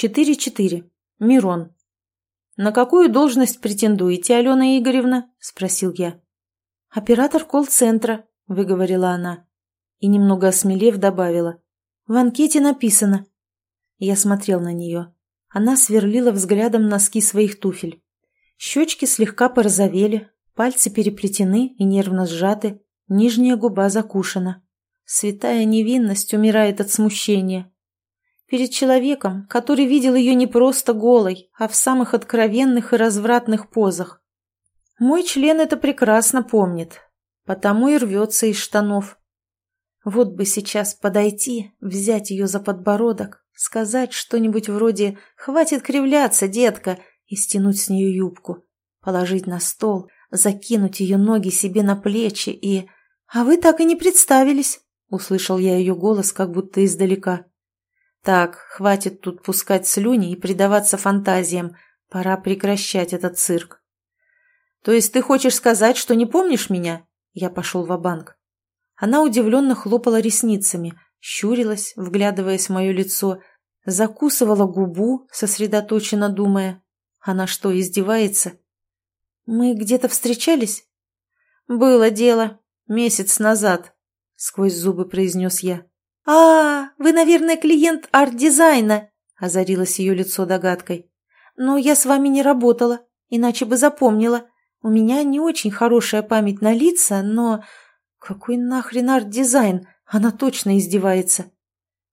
4-4. Мирон. «На какую должность претендуете, Алена Игоревна?» – спросил я. «Оператор колл-центра», – выговорила она. И немного осмелев добавила. «В анкете написано». Я смотрел на нее. Она сверлила взглядом носки своих туфель. Щечки слегка порозовели, пальцы переплетены и нервно сжаты, нижняя губа закушена. Святая невинность умирает от смущения. Перед человеком, который видел ее не просто голой, а в самых откровенных и развратных позах. Мой член это прекрасно помнит, потому и рвется из штанов. Вот бы сейчас подойти, взять ее за подбородок, сказать что-нибудь вроде «Хватит кривляться, детка!» и стянуть с нее юбку, положить на стол, закинуть ее ноги себе на плечи и... «А вы так и не представились!» Услышал я ее голос, как будто издалека. Так, хватит тут пускать слюни и предаваться фантазиям. Пора прекращать этот цирк. То есть ты хочешь сказать, что не помнишь меня? Я пошел в банк Она удивленно хлопала ресницами, щурилась, вглядываясь в мое лицо, закусывала губу, сосредоточенно думая. Она что, издевается? Мы где-то встречались? Было дело. Месяц назад, сквозь зубы произнес я. «А, вы, наверное, клиент арт-дизайна», – озарилось ее лицо догадкой. «Но я с вами не работала, иначе бы запомнила. У меня не очень хорошая память на лица, но... Какой нахрен арт-дизайн? Она точно издевается.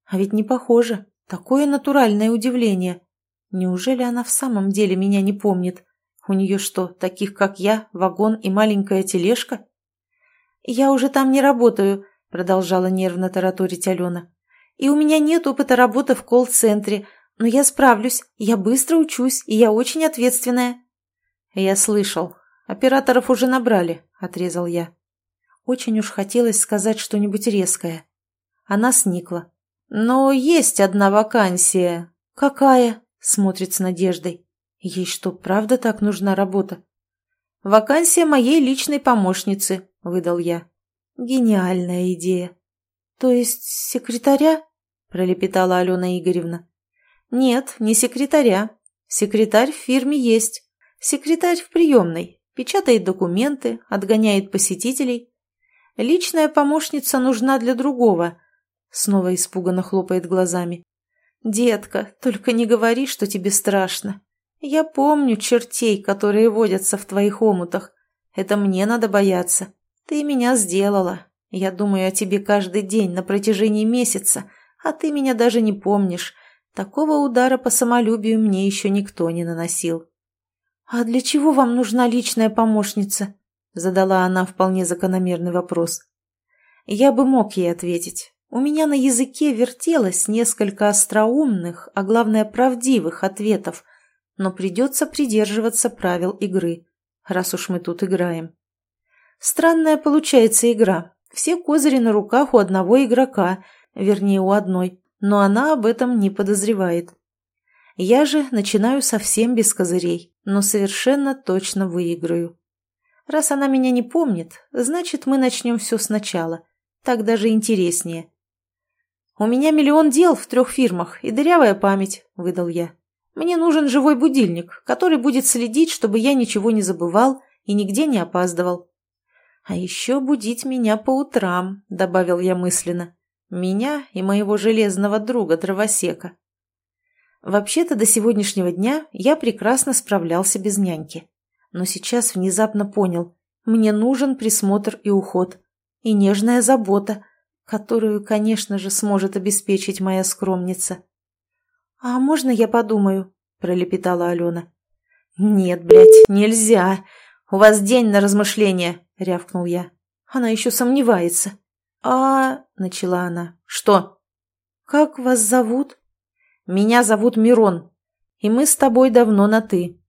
А ведь не похоже. Такое натуральное удивление. Неужели она в самом деле меня не помнит? У нее что, таких как я, вагон и маленькая тележка? Я уже там не работаю, продолжала нервно тараторить Алена. «И у меня нет опыта работы в колл-центре, но я справлюсь, я быстро учусь, и я очень ответственная». «Я слышал. Операторов уже набрали», — отрезал я. Очень уж хотелось сказать что-нибудь резкое. Она сникла. «Но есть одна вакансия». «Какая?» — смотрит с надеждой. «Ей что, правда так нужна работа?» «Вакансия моей личной помощницы», — выдал я. Гениальная идея. То есть секретаря? Пролепетала Алена Игоревна. Нет, не секретаря. Секретарь в фирме есть. Секретарь в приемной. Печатает документы, отгоняет посетителей. Личная помощница нужна для другого. Снова испуганно хлопает глазами. «Детка, только не говори, что тебе страшно. Я помню чертей, которые водятся в твоих омутах. Это мне надо бояться. Ты меня сделала. Я думаю о тебе каждый день на протяжении месяца, а ты меня даже не помнишь. Такого удара по самолюбию мне еще никто не наносил. «А для чего вам нужна личная помощница?» – задала она вполне закономерный вопрос. Я бы мог ей ответить. У меня на языке вертелось несколько остроумных, а главное правдивых ответов, но придется придерживаться правил игры, раз уж мы тут играем. Странная получается игра. Все козыри на руках у одного игрока, вернее, у одной, но она об этом не подозревает. Я же начинаю совсем без козырей, но совершенно точно выиграю. Раз она меня не помнит, значит, мы начнем все сначала. Так даже интереснее. «У меня миллион дел в трех фирмах и дырявая память», — выдал я. «Мне нужен живой будильник, который будет следить, чтобы я ничего не забывал и нигде не опаздывал. «А еще будить меня по утрам», — добавил я мысленно. «Меня и моего железного друга-дровосека». Вообще-то до сегодняшнего дня я прекрасно справлялся без няньки. Но сейчас внезапно понял, мне нужен присмотр и уход, и нежная забота, которую, конечно же, сможет обеспечить моя скромница. «А можно я подумаю?» – пролепетала Алена. «Нет, блядь, нельзя. У вас день на размышления. — рявкнул я. «Она еще сомневается». «А...» — начала она. «Что?» «Как вас зовут?» «Меня зовут Мирон, и мы с тобой давно на «ты».